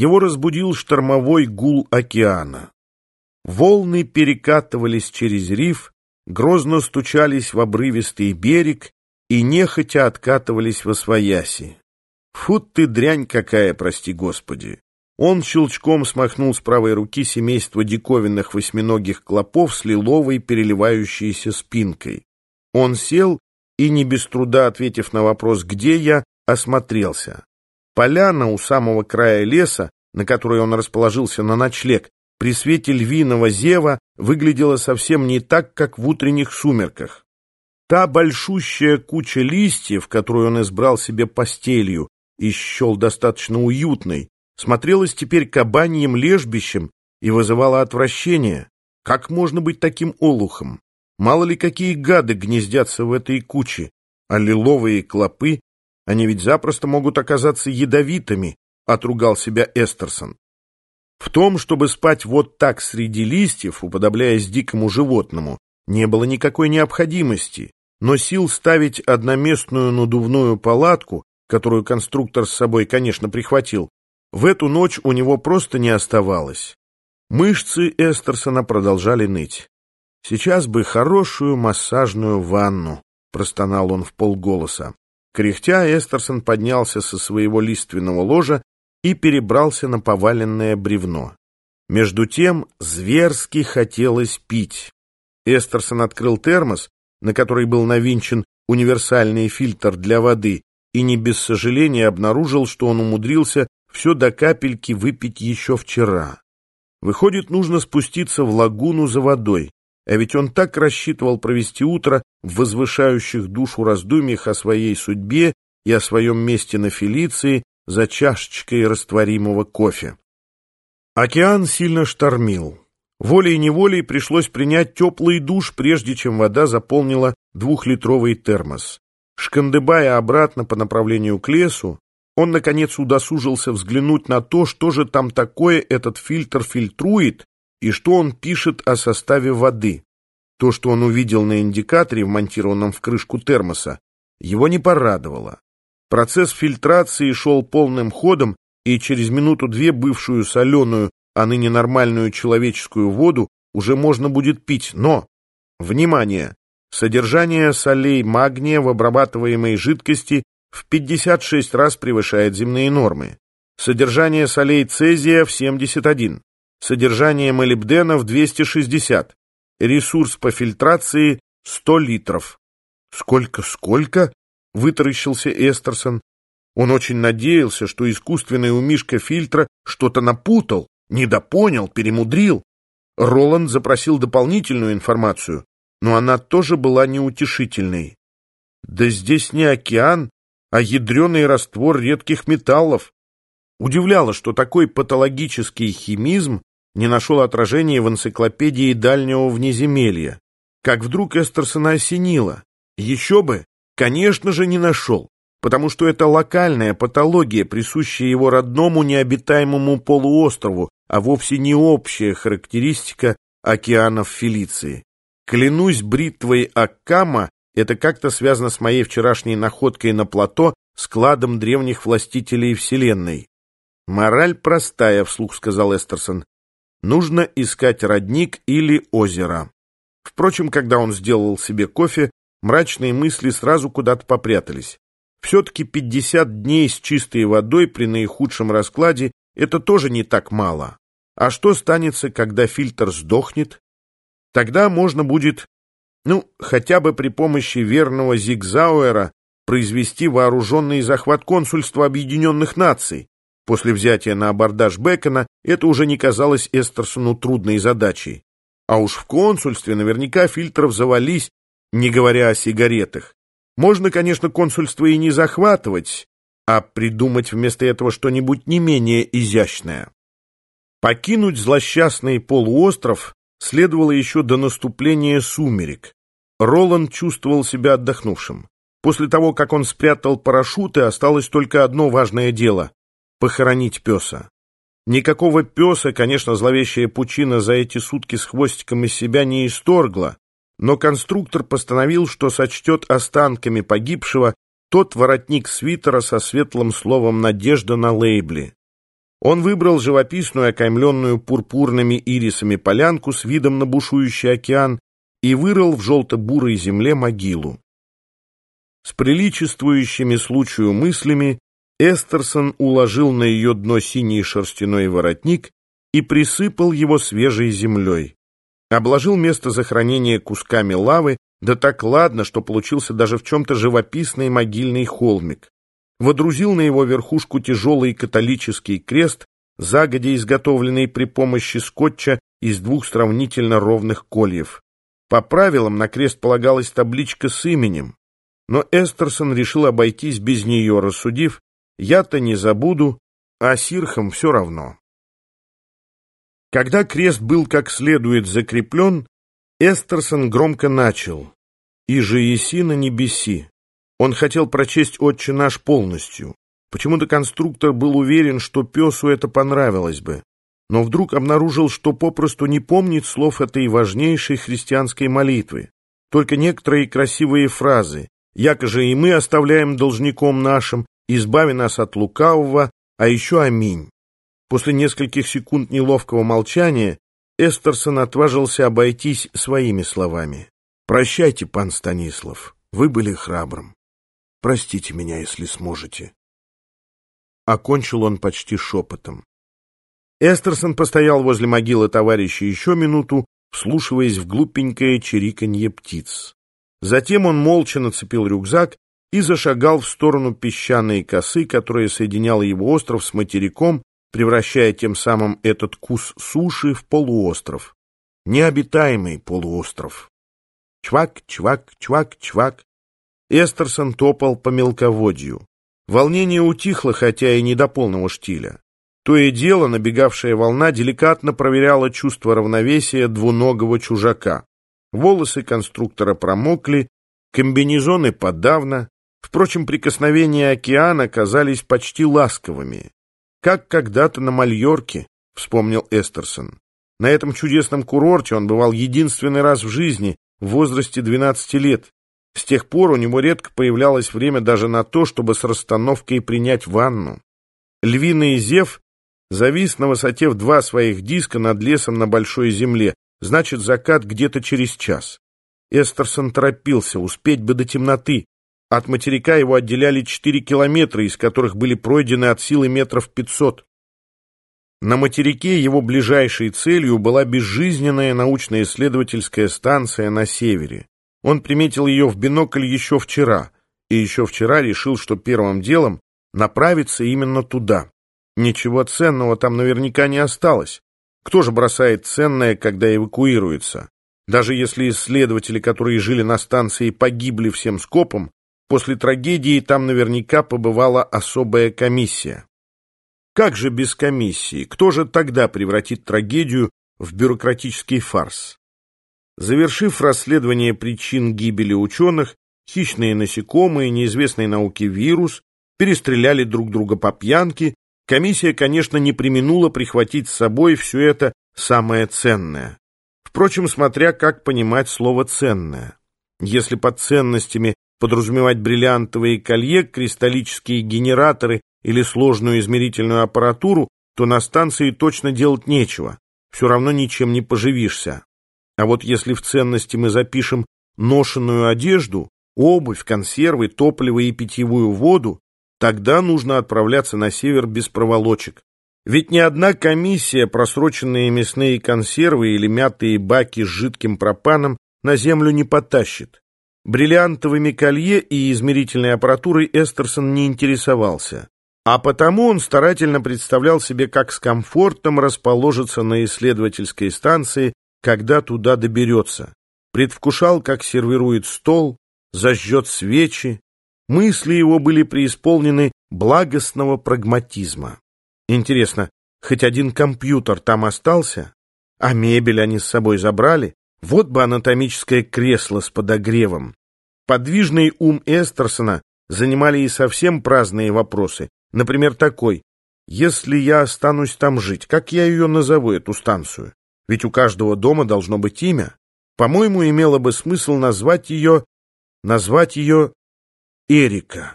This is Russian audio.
Его разбудил штормовой гул океана. Волны перекатывались через риф, грозно стучались в обрывистый берег и нехотя откатывались во свояси. Фу ты дрянь какая, прости господи! Он щелчком смахнул с правой руки семейство диковинных восьминогих клопов с лиловой переливающейся спинкой. Он сел и, не без труда ответив на вопрос «Где я?», осмотрелся. Поляна у самого края леса, на которой он расположился на ночлег, при свете львиного зева выглядела совсем не так, как в утренних сумерках. Та большущая куча листьев, которую он избрал себе постелью и счел достаточно уютной, смотрелась теперь кабаньим лежбищем и вызывала отвращение. Как можно быть таким олухом? Мало ли какие гады гнездятся в этой куче, а лиловые клопы, они ведь запросто могут оказаться ядовитыми, отругал себя Эстерсон. В том, чтобы спать вот так среди листьев, уподобляясь дикому животному, не было никакой необходимости, но сил ставить одноместную надувную палатку, которую конструктор с собой, конечно, прихватил, в эту ночь у него просто не оставалось. Мышцы Эстерсона продолжали ныть. «Сейчас бы хорошую массажную ванну», — простонал он в полголоса. Кряхтя, Эстерсон поднялся со своего лиственного ложа и перебрался на поваленное бревно. Между тем зверски хотелось пить. Эстерсон открыл термос, на который был навинчен универсальный фильтр для воды, и не без сожаления обнаружил, что он умудрился все до капельки выпить еще вчера. Выходит, нужно спуститься в лагуну за водой, а ведь он так рассчитывал провести утро в возвышающих душу раздумьях о своей судьбе и о своем месте на Фелиции за чашечкой растворимого кофе. Океан сильно штормил. Волей-неволей пришлось принять теплый душ, прежде чем вода заполнила двухлитровый термос. Шкандыбая обратно по направлению к лесу, он, наконец, удосужился взглянуть на то, что же там такое этот фильтр фильтрует и что он пишет о составе воды. То, что он увидел на индикаторе, вмонтированном в крышку термоса, его не порадовало. Процесс фильтрации шел полным ходом, и через минуту-две бывшую соленую, а ныне нормальную человеческую воду уже можно будет пить, но... Внимание! Содержание солей магния в обрабатываемой жидкости в 56 раз превышает земные нормы. Содержание солей цезия в 71. Содержание молибдена в 260. Ресурс по фильтрации 100 литров. «Сколько-сколько?» — вытаращился Эстерсон. Он очень надеялся, что искусственный умишка фильтра что-то напутал, недопонял, перемудрил. Роланд запросил дополнительную информацию, но она тоже была неутешительной. Да здесь не океан, а ядреный раствор редких металлов. Удивляло, что такой патологический химизм не нашел отражения в энциклопедии дальнего внеземелья. Как вдруг Эстерсона осенило. Еще бы, конечно же, не нашел, потому что это локальная патология, присущая его родному необитаемому полуострову, а вовсе не общая характеристика океанов Фелиции. Клянусь бритвой Аккама, это как-то связано с моей вчерашней находкой на плато складом древних властителей Вселенной. «Мораль простая», — вслух сказал Эстерсон. «Нужно искать родник или озеро». Впрочем, когда он сделал себе кофе, мрачные мысли сразу куда-то попрятались. Все-таки 50 дней с чистой водой при наихудшем раскладе — это тоже не так мало. А что станется, когда фильтр сдохнет? Тогда можно будет, ну, хотя бы при помощи верного Зигзауэра произвести вооруженный захват консульства Объединенных Наций. После взятия на абордаж Бекона это уже не казалось Эстерсону трудной задачей. А уж в консульстве наверняка фильтров завались, не говоря о сигаретах. Можно, конечно, консульство и не захватывать, а придумать вместо этого что-нибудь не менее изящное. Покинуть злосчастный полуостров следовало еще до наступления сумерек. Роланд чувствовал себя отдохнувшим. После того, как он спрятал парашюты, осталось только одно важное дело — похоронить песа. Никакого песа, конечно, зловещая пучина за эти сутки с хвостиком из себя не исторгла, но конструктор постановил, что сочтет останками погибшего тот воротник свитера со светлым словом «Надежда» на лейбле. Он выбрал живописную, окаймленную пурпурными ирисами полянку с видом на бушующий океан и вырыл в желто-бурой земле могилу. С приличествующими случаю мыслями Эстерсон уложил на ее дно синий шерстяной воротник и присыпал его свежей землей. Обложил место захоронения кусками лавы, да так ладно, что получился даже в чем-то живописный могильный холмик водрузил на его верхушку тяжелый католический крест, загодя изготовленный при помощи скотча из двух сравнительно ровных кольев. По правилам на крест полагалась табличка с именем, но Эстерсон решил обойтись без нее, рассудив, я-то не забуду, а сирхам все равно. Когда крест был как следует закреплен, Эстерсон громко начал «И же еси на небеси». Он хотел прочесть «Отче наш» полностью. Почему-то конструктор был уверен, что песу это понравилось бы, но вдруг обнаружил, что попросту не помнит слов этой важнейшей христианской молитвы. Только некоторые красивые фразы «Якоже и мы оставляем должником нашим, избави нас от лукавого, а еще аминь». После нескольких секунд неловкого молчания Эстерсон отважился обойтись своими словами. «Прощайте, пан Станислав, вы были храбрым». Простите меня, если сможете. Окончил он почти шепотом. Эстерсон постоял возле могилы товарища еще минуту, вслушиваясь в глупенькое чириканье птиц. Затем он молча нацепил рюкзак и зашагал в сторону песчаной косы, которая соединяла его остров с материком, превращая тем самым этот кус суши в полуостров. Необитаемый полуостров. Чвак, чвак, чвак, чвак. Эстерсон топал по мелководью. Волнение утихло, хотя и не до полного штиля. То и дело набегавшая волна деликатно проверяла чувство равновесия двуногого чужака. Волосы конструктора промокли, комбинезоны подавно. Впрочем, прикосновения океана казались почти ласковыми. «Как когда-то на Мальорке», — вспомнил Эстерсон. На этом чудесном курорте он бывал единственный раз в жизни, в возрасте 12 лет, с тех пор у него редко появлялось время даже на то, чтобы с расстановкой принять ванну. Львиный зев завис на высоте в два своих диска над лесом на большой земле, значит, закат где-то через час. Эстерсон торопился, успеть бы до темноты. От материка его отделяли четыре километра, из которых были пройдены от силы метров пятьсот. На материке его ближайшей целью была безжизненная научно-исследовательская станция на севере. Он приметил ее в бинокль еще вчера, и еще вчера решил, что первым делом направиться именно туда. Ничего ценного там наверняка не осталось. Кто же бросает ценное, когда эвакуируется? Даже если исследователи, которые жили на станции, погибли всем скопом, после трагедии там наверняка побывала особая комиссия. Как же без комиссии? Кто же тогда превратит трагедию в бюрократический фарс? Завершив расследование причин гибели ученых, хищные насекомые, неизвестной науки вирус, перестреляли друг друга по пьянке, комиссия, конечно, не применула прихватить с собой все это самое ценное. Впрочем, смотря как понимать слово «ценное». Если под ценностями подразумевать бриллиантовые колье, кристаллические генераторы или сложную измерительную аппаратуру, то на станции точно делать нечего, все равно ничем не поживишься. А вот если в ценности мы запишем ношенную одежду, обувь, консервы, топливо и питьевую воду, тогда нужно отправляться на север без проволочек. Ведь ни одна комиссия просроченные мясные консервы или мятые баки с жидким пропаном на землю не потащит. Бриллиантовыми колье и измерительной аппаратурой Эстерсон не интересовался. А потому он старательно представлял себе, как с комфортом расположится на исследовательской станции когда туда доберется. Предвкушал, как сервирует стол, зажжет свечи. Мысли его были преисполнены благостного прагматизма. Интересно, хоть один компьютер там остался? А мебель они с собой забрали? Вот бы анатомическое кресло с подогревом. Подвижный ум Эстерсона занимали и совсем праздные вопросы. Например, такой. Если я останусь там жить, как я ее назову, эту станцию? Ведь у каждого дома должно быть имя. По-моему, имело бы смысл назвать ее... назвать ее Эрика.